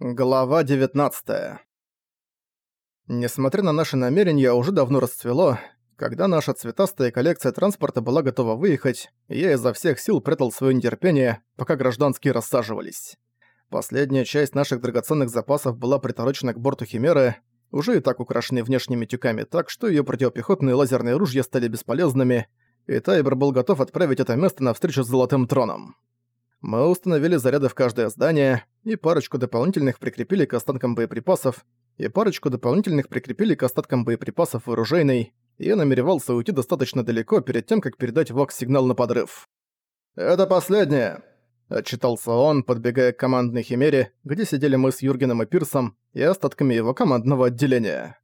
Глава 19 Несмотря на наши намерения, уже давно расцвело. Когда наша цветастая коллекция транспорта была готова выехать, я изо всех сил прятал свое нетерпение, пока гражданские рассаживались. Последняя часть наших драгоценных запасов была приторочена к борту Химеры, уже и так украшенной внешними тюками так, что ее противопехотные лазерные ружья стали бесполезными, и Тайбер был готов отправить это место на встречу с Золотым Троном. Мы установили заряды в каждое здание, и парочку дополнительных прикрепили к останкам боеприпасов, и парочку дополнительных прикрепили к остаткам боеприпасов в и я намеревался уйти достаточно далеко перед тем, как передать ВОКС-сигнал на подрыв. «Это последнее!» – отчитался он, подбегая к командной химере, где сидели мы с Юргеном и Пирсом и остатками его командного отделения.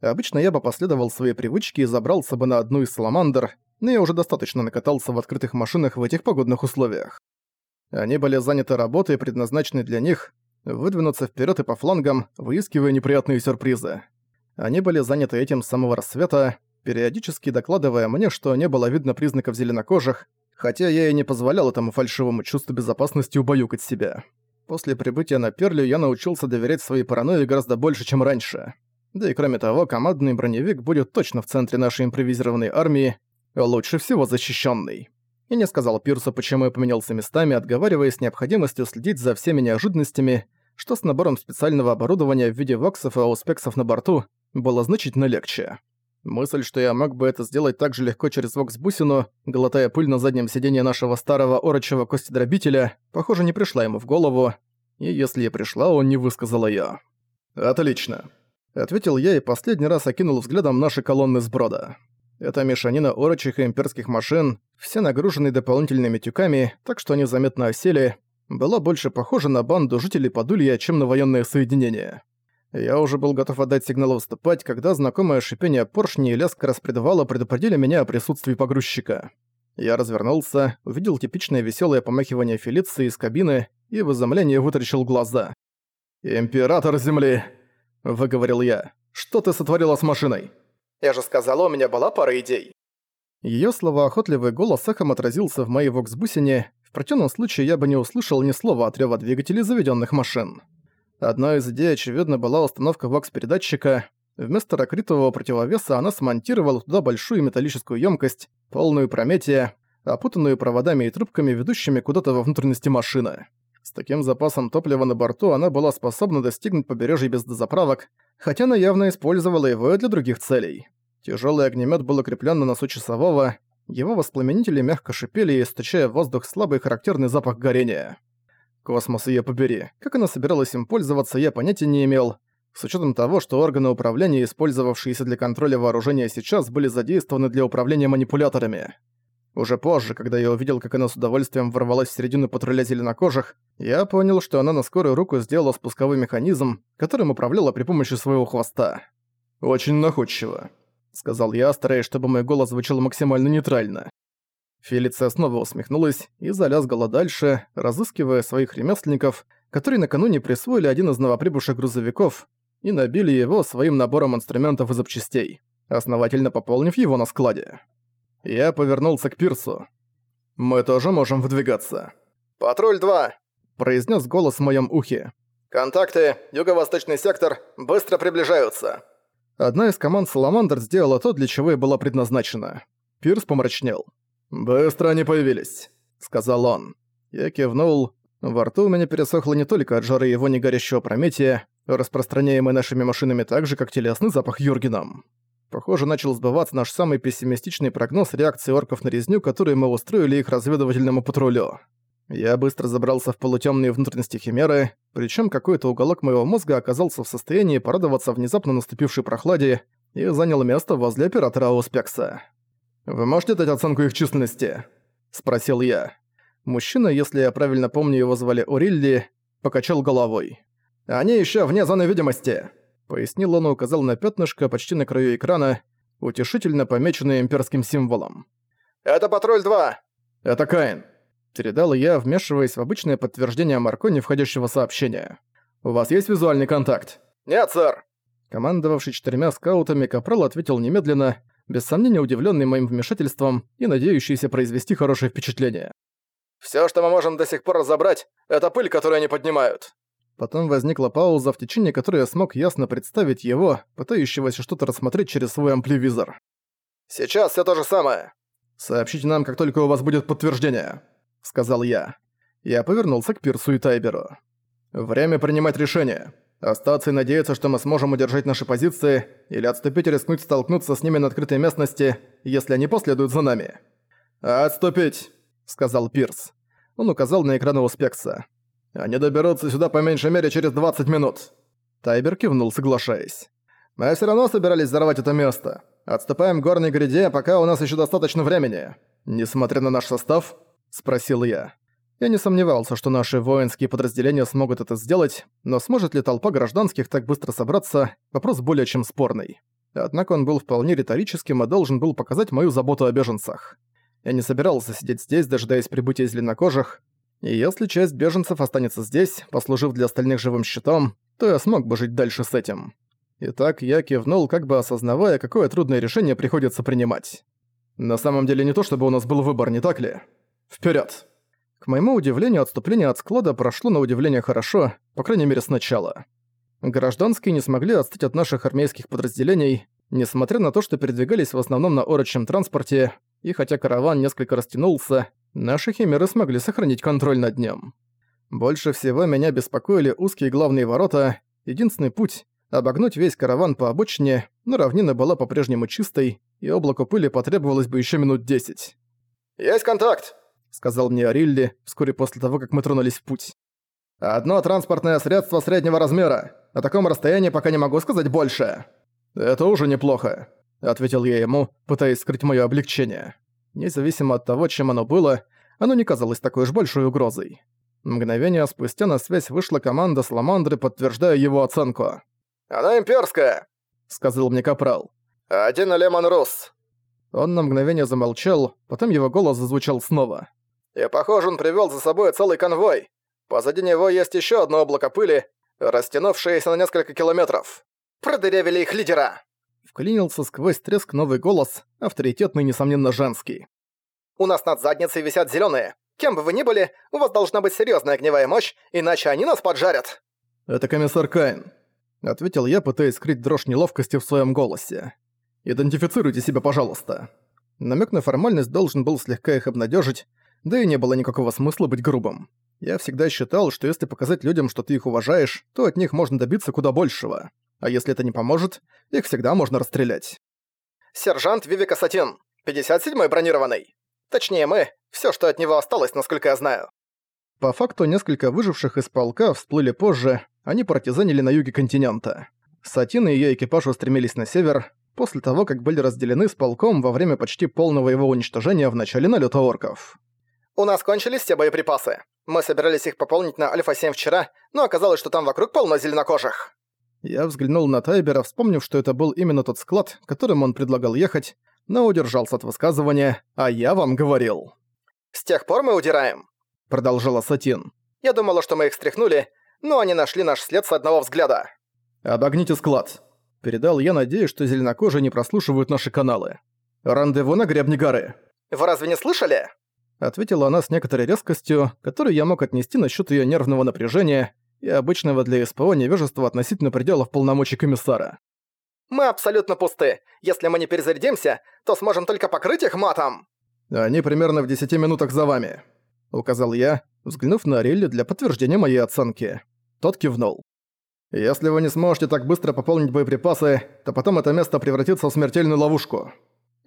Обычно я бы последовал своей привычке и забрался бы на одну из саламандр, но я уже достаточно накатался в открытых машинах в этих погодных условиях. Они были заняты работой, предназначенной для них, выдвинуться вперед и по флангам, выискивая неприятные сюрпризы. Они были заняты этим с самого рассвета, периодически докладывая мне, что не было видно признаков зеленокожих, хотя я и не позволял этому фальшивому чувству безопасности убаюкать себя. После прибытия на Перлю я научился доверять своей паранойи гораздо больше, чем раньше. Да и кроме того, командный броневик будет точно в центре нашей импровизированной армии, лучше всего защищенный и не сказал Пирсу, почему я поменялся местами, отговариваясь необходимостью следить за всеми неожиданностями, что с набором специального оборудования в виде воксов и ауспексов на борту было значительно легче. Мысль, что я мог бы это сделать так же легко через вокс-бусину, глотая пыль на заднем сиденье нашего старого орочего костедробителя, похоже, не пришла ему в голову, и если и пришла, он не высказал её. «Отлично», — ответил я и последний раз окинул взглядом наши колонны сброда. Это мешанина орочих и имперских машин, все нагружены дополнительными тюками, так что они заметно осели, была больше похожа на банду жителей Подулья, чем на военное соединение. Я уже был готов отдать сигнал выступать, когда знакомое шипение поршней и лязг распредвала предупредили меня о присутствии погрузчика. Я развернулся, увидел типичное веселое помахивание Фелиции из кабины и в изумлении вытаращил глаза. «Император Земли!» – выговорил я. «Что ты сотворила с машиной?» Я же сказала, у меня была пара идей». Её словоохотливый голос эхом отразился в моей воксбусине, в противном случае я бы не услышал ни слова от рёва двигателей заведённых машин. Одной из идей, очевидно, была установка вокс-передатчика. Вместо ракритового противовеса она смонтировала туда большую металлическую ёмкость, полную прометия, опутанную проводами и трубками, ведущими куда-то во внутренности машины. С таким запасом топлива на борту она была способна достигнуть побережья без дозаправок, хотя она явно использовала его и для других целей. Тяжелый огнемет был укреплен на носу часового, его воспламенители мягко шипели, источая в воздух слабый характерный запах горения. Космос ее побери. Как она собиралась им пользоваться, я понятия не имел. С учетом того, что органы управления, использовавшиеся для контроля вооружения сейчас, были задействованы для управления манипуляторами. Уже позже, когда я увидел, как она с удовольствием ворвалась в середину патруля зеленокожих, я понял, что она на скорую руку сделала спусковой механизм, которым управляла при помощи своего хвоста. «Очень находчиво», — сказал я, стараясь, чтобы мой голос звучал максимально нейтрально. Фелиция снова усмехнулась и залязгала дальше, разыскивая своих ремесленников, которые накануне присвоили один из новоприбывших грузовиков и набили его своим набором инструментов и запчастей, основательно пополнив его на складе. Я повернулся к пирсу. «Мы тоже можем выдвигаться». «Патруль 2», — произнес голос в моем ухе. «Контакты, юго-восточный сектор, быстро приближаются». Одна из команд «Саламандр» сделала то, для чего и была предназначена. Пирс помрачнел. «Быстро они появились», — сказал он. Я кивнул. Во рту у меня пересохло не только от жары его негорящего прометия, распространяемой нашими машинами так же, как телесный запах Юргеном. Похоже, начал сбываться наш самый пессимистичный прогноз реакции орков на резню, которую мы устроили их разведывательному патрулю. Я быстро забрался в полутемные внутренности Химеры, причем какой-то уголок моего мозга оказался в состоянии порадоваться внезапно наступившей прохладе и занял место возле оператора Ауспекса. «Вы можете дать оценку их численности?» – спросил я. Мужчина, если я правильно помню, его звали Орилли, покачал головой. «Они еще вне зоны видимости!» Пояснил он и указал на пятнышко почти на краю экрана, утешительно помеченное имперским символом. «Это патруль 2!» «Это Каин!» Передал я, вмешиваясь в обычное подтверждение Маркони входящего сообщения. «У вас есть визуальный контакт?» «Нет, сэр!» Командовавший четырьмя скаутами, Капрал ответил немедленно, без сомнения удивленный моим вмешательством и надеющийся произвести хорошее впечатление. «Всё, что мы можем до сих пор разобрать, это пыль, которую они поднимают». Потом возникла пауза, в течение которой я смог ясно представить его, пытающегося что-то рассмотреть через свой ампливизор. «Сейчас все то же самое!» «Сообщите нам, как только у вас будет подтверждение», — сказал я. Я повернулся к Пирсу и Тайберу. «Время принимать решение. Остаться и надеяться, что мы сможем удержать наши позиции, или отступить и рискнуть столкнуться с ними на открытой местности, если они последуют за нами». «Отступить», — сказал Пирс. Он указал на экран Успекса. «Они доберутся сюда по меньшей мере через 20 минут». Тайбер кивнул, соглашаясь. «Мы все равно собирались взорвать это место. Отступаем к горной гряде, пока у нас еще достаточно времени. Несмотря на наш состав?» – спросил я. Я не сомневался, что наши воинские подразделения смогут это сделать, но сможет ли толпа гражданских так быстро собраться – вопрос более чем спорный. Однако он был вполне риторическим и должен был показать мою заботу о беженцах. Я не собирался сидеть здесь, дожидаясь прибытия зеленокожих, и если часть беженцев останется здесь, послужив для остальных живым щитом, то я смог бы жить дальше с этим. Итак, я кивнул, как бы осознавая, какое трудное решение приходится принимать. На самом деле не то, чтобы у нас был выбор, не так ли? Вперед! К моему удивлению, отступление от склада прошло на удивление хорошо, по крайней мере сначала. Гражданские не смогли отстать от наших армейских подразделений, несмотря на то, что передвигались в основном на орочем транспорте, и хотя караван несколько растянулся, наши химеры смогли сохранить контроль над ним. Больше всего меня беспокоили узкие главные ворота, единственный путь — обогнуть весь караван по обочине, но равнина была по-прежнему чистой, и облаку пыли потребовалось бы еще минут десять. «Есть контакт!» — сказал мне Арилли вскоре после того, как мы тронулись в путь. «Одно транспортное средство среднего размера. На таком расстоянии пока не могу сказать больше». «Это уже неплохо», — ответил я ему, пытаясь скрыть моё облегчение. Независимо от того, чем оно было, оно не казалось такой уж большой угрозой. Мгновение спустя на связь вышла команда Сламандры, подтверждая его оценку. «Она имперская», — сказал мне Капрал. «Один Лемон Рус». Он на мгновение замолчал, потом его голос зазвучал снова. «И похоже, он привёл за собой целый конвой. Позади него есть ещё одно облако пыли, растянувшееся на несколько километров. Продырявили их лидера!» Вклинился сквозь треск новый голос, авторитетный, несомненно, женский. «У нас над задницей висят зелёные. Кем бы вы ни были, у вас должна быть серьёзная огневая мощь, иначе они нас поджарят!» «Это комиссар Кайн», — ответил я, пытаясь скрыть дрожь неловкости в своем голосе. «Идентифицируйте себя, пожалуйста». Намек на формальность должен был слегка их обнадежить, да и не было никакого смысла быть грубым. Я всегда считал, что если показать людям, что ты их уважаешь, то от них можно добиться куда большего. А если это не поможет, их всегда можно расстрелять. «Сержант Вивика Сатин, 57-й бронированный. Точнее мы, все, что от него осталось, насколько я знаю». По факту, несколько выживших из полка всплыли позже, они партизанили на юге континента. Сатин и её экипаж устремились на север, после того, как были разделены с полком во время почти полного его уничтожения в начале налёта орков. «У нас кончились все боеприпасы. Мы собирались их пополнить на Альфа-7 вчера, но оказалось, что там вокруг полно зеленокожих». Я взглянул на Тайбера, вспомнив, что это был именно тот склад, которым он предлагал ехать, но удержался от высказывания «А я вам говорил». «С тех пор мы удираем», — продолжала Сатин. «Я думала, что мы их стряхнули, но они нашли наш след с одного взгляда». «Обогните склад», — передал я, надеюсь, что зеленокожие не прослушивают наши каналы. «Рандеву на гребне горы». «Вы разве не слышали?» Ответила она с некоторой резкостью, которую я мог отнести насчет ее нервного напряжения и обычного для СПО невежества относительно пределов полномочий комиссара. «Мы абсолютно пусты. Если мы не перезарядимся, то сможем только покрыть их матом!» «Они примерно в десяти минутах за вами», — указал я, взглянув на Рилли для подтверждения моей оценки. Тот кивнул. «Если вы не сможете так быстро пополнить боеприпасы, то потом это место превратится в смертельную ловушку».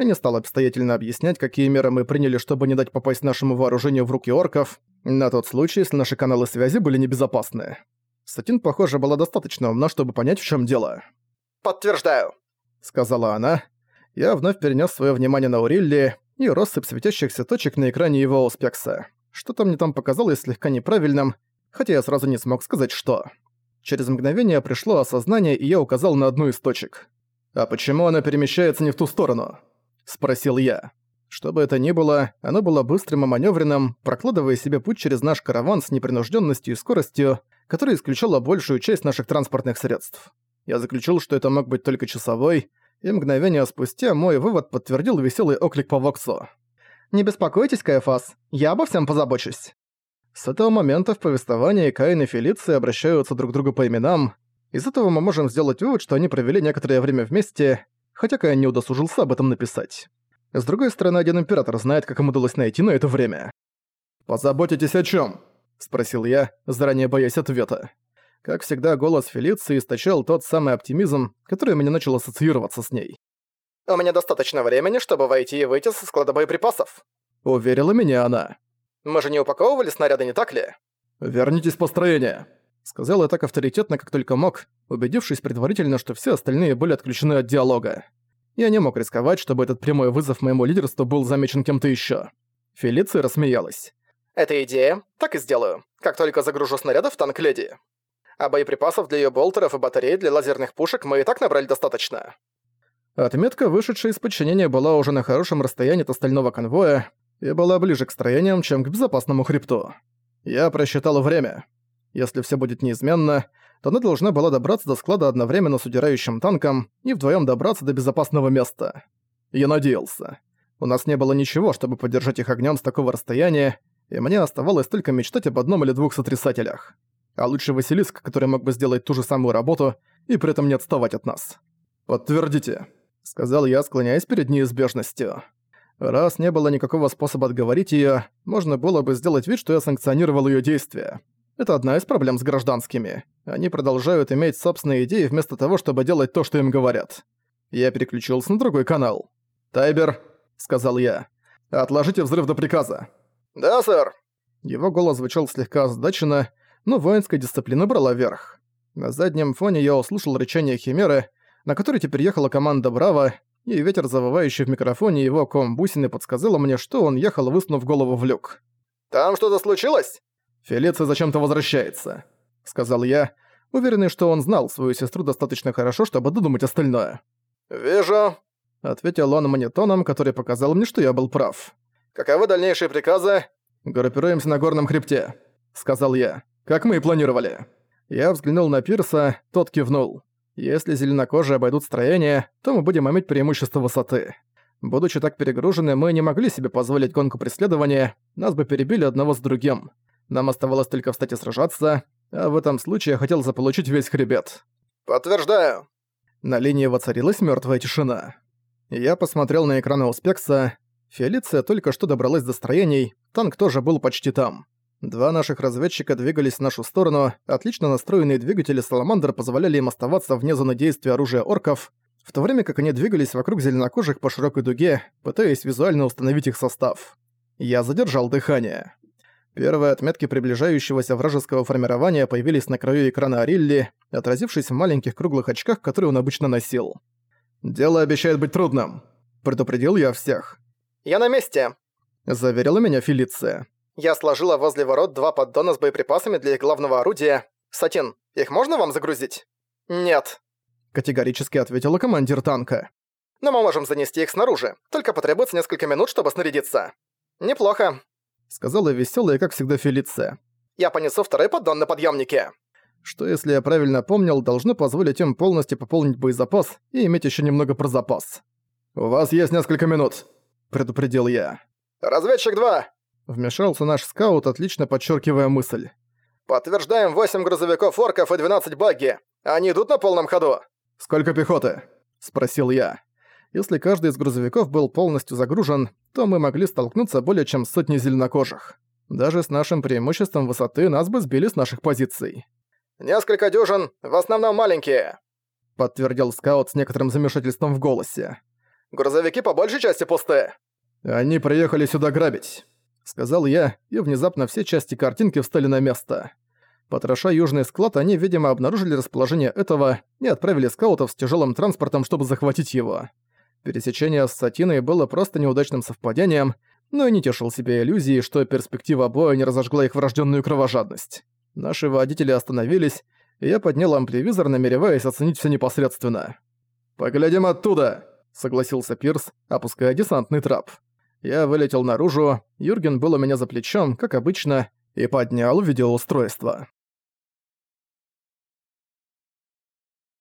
Я не стал обстоятельно объяснять, какие меры мы приняли, чтобы не дать попасть нашему вооружению в руки орков, на тот случай, если наши каналы связи были небезопасны. Сатин, похоже, была достаточно умна, чтобы понять, в чем дело. «Подтверждаю», — сказала она. Я вновь перенес свое внимание на Урилли и россыпь светящихся точек на экране его успекса. Что-то мне там показалось слегка неправильным, хотя я сразу не смог сказать, что. Через мгновение пришло осознание, и я указал на одну из точек. «А почему она перемещается не в ту сторону?» — спросил я. Что бы это ни было, оно было быстрым и маневренным, прокладывая себе путь через наш караван с непринужденностью и скоростью, которая исключала большую часть наших транспортных средств. Я заключил, что это мог быть только часовой, и мгновение спустя мой вывод подтвердил веселый оклик по Воксу. «Не беспокойтесь, Каэфас, я обо всем позабочусь». С этого момента в повествовании Каин и Фелиция обращаются друг к другу по именам. Из этого мы можем сделать вывод, что они провели некоторое время вместе, хотя Каин не удосужился об этом написать. С другой стороны, один император знает, как им удалось найти на это время. «Позаботитесь о чем? спросил я, заранее боясь ответа. Как всегда, голос Фелиции источал тот самый оптимизм, который меня начал ассоциироваться с ней. «У меня достаточно времени, чтобы войти и выйти со склада боеприпасов», — уверила меня она. «Мы же не упаковывали снаряды, не так ли?» «Вернитесь в построение», — сказал я так авторитетно, как только мог, убедившись предварительно, что все остальные были отключены от диалога. Я не мог рисковать, чтобы этот прямой вызов моему лидерству был замечен кем-то еще. Фелиция рассмеялась. «Это идея. Так и сделаю. Как только загружу снаряды в танк Леди» а боеприпасов для её болтеров и батарей для лазерных пушек мы и так набрали достаточно. Отметка, вышедшая из подчинения, была уже на хорошем расстоянии от остального конвоя и была ближе к строениям, чем к безопасному хребту. Я просчитал время. Если всё будет неизменно, то она должна была добраться до склада одновременно с удирающим танком и вдвоём добраться до безопасного места. Я надеялся. У нас не было ничего, чтобы поддержать их огнём с такого расстояния, и мне оставалось только мечтать об одном или двух сотрясателях а лучше Василиск, который мог бы сделать ту же самую работу и при этом не отставать от нас. «Подтвердите», — сказал я, склоняясь перед неизбежностью. Раз не было никакого способа отговорить её, можно было бы сделать вид, что я санкционировал её действия. Это одна из проблем с гражданскими. Они продолжают иметь собственные идеи вместо того, чтобы делать то, что им говорят. Я переключился на другой канал. «Тайбер», — сказал я, — «отложите взрыв до приказа». «Да, сэр». Его голос звучал слегка озадаченно, но воинская дисциплина брала верх. На заднем фоне я услышал рычание Химеры, на которой теперь ехала команда «Браво», и ветер, завывающий в микрофоне его ком бусины, подсказала мне, что он ехал, высунув голову в люк. «Там что-то случилось?» «Фелиция зачем-то возвращается», — сказал я, уверенный, что он знал свою сестру достаточно хорошо, чтобы додумать остальное. «Вижу», — ответил он монетоном, который показал мне, что я был прав. «Каковы дальнейшие приказы?» «Группируемся на горном хребте», — сказал я как мы и планировали. Я взглянул на Пирса, тот кивнул. Если зеленокожие обойдут строение, то мы будем иметь преимущество высоты. Будучи так перегружены, мы не могли себе позволить гонку преследования, нас бы перебили одного с другим. Нам оставалось только встать и сражаться, а в этом случае я хотел заполучить весь хребет. «Подтверждаю». На линии воцарилась мертвая тишина. Я посмотрел на экраны Успекса. Фелиция только что добралась до строений, танк тоже был почти там. Два наших разведчика двигались в нашу сторону, отлично настроенные двигатели «Саламандр» позволяли им оставаться вне зоны действия оружия орков, в то время как они двигались вокруг зеленокожих по широкой дуге, пытаясь визуально установить их состав. Я задержал дыхание. Первые отметки приближающегося вражеского формирования появились на краю экрана Арилли, отразившись в маленьких круглых очках, которые он обычно носил. «Дело обещает быть трудным», — предупредил я всех. «Я на месте», — заверила меня Фелиция. Я сложила возле ворот два поддона с боеприпасами для их главного орудия. Сатин, их можно вам загрузить? Нет. Категорически ответила командир танка. Но мы можем занести их снаружи. Только потребуется несколько минут, чтобы снарядиться. Неплохо. Сказала веселая, как всегда, Фелиция. Я понесу второй поддон на подъемнике. Что, если я правильно помнил, должно позволить им полностью пополнить боезапас и иметь еще немного про запас. «У вас есть несколько минут», — предупредил я. «Разведчик 2, Вмешался наш скаут, отлично подчеркивая мысль. «Подтверждаем 8 грузовиков орков и 12 багги. Они идут на полном ходу?» «Сколько пехоты?» – спросил я. Если каждый из грузовиков был полностью загружен, то мы могли столкнуться более чем с сотней зеленокожих. Даже с нашим преимуществом высоты нас бы сбили с наших позиций. «Несколько дюжин, в основном маленькие», — подтвердил скаут с некоторым замешательством в голосе. «Грузовики по большей части пусты». «Они приехали сюда грабить» сказал я, и внезапно все части картинки встали на место. Потроша южный склад, они, видимо, обнаружили расположение этого и отправили скаутов с тяжелым транспортом, чтобы захватить его. Пересечение с Сатиной было просто неудачным совпадением, но и не тешил себе иллюзии, что перспектива боя не разожгла их врожденную кровожадность. Наши водители остановились, и я поднял ампливизор, намереваясь оценить все непосредственно. «Поглядим оттуда!» — согласился Пирс, опуская десантный трап. Я вылетел наружу, Юрген был у меня за плечом, как обычно, и поднял видеоустройство.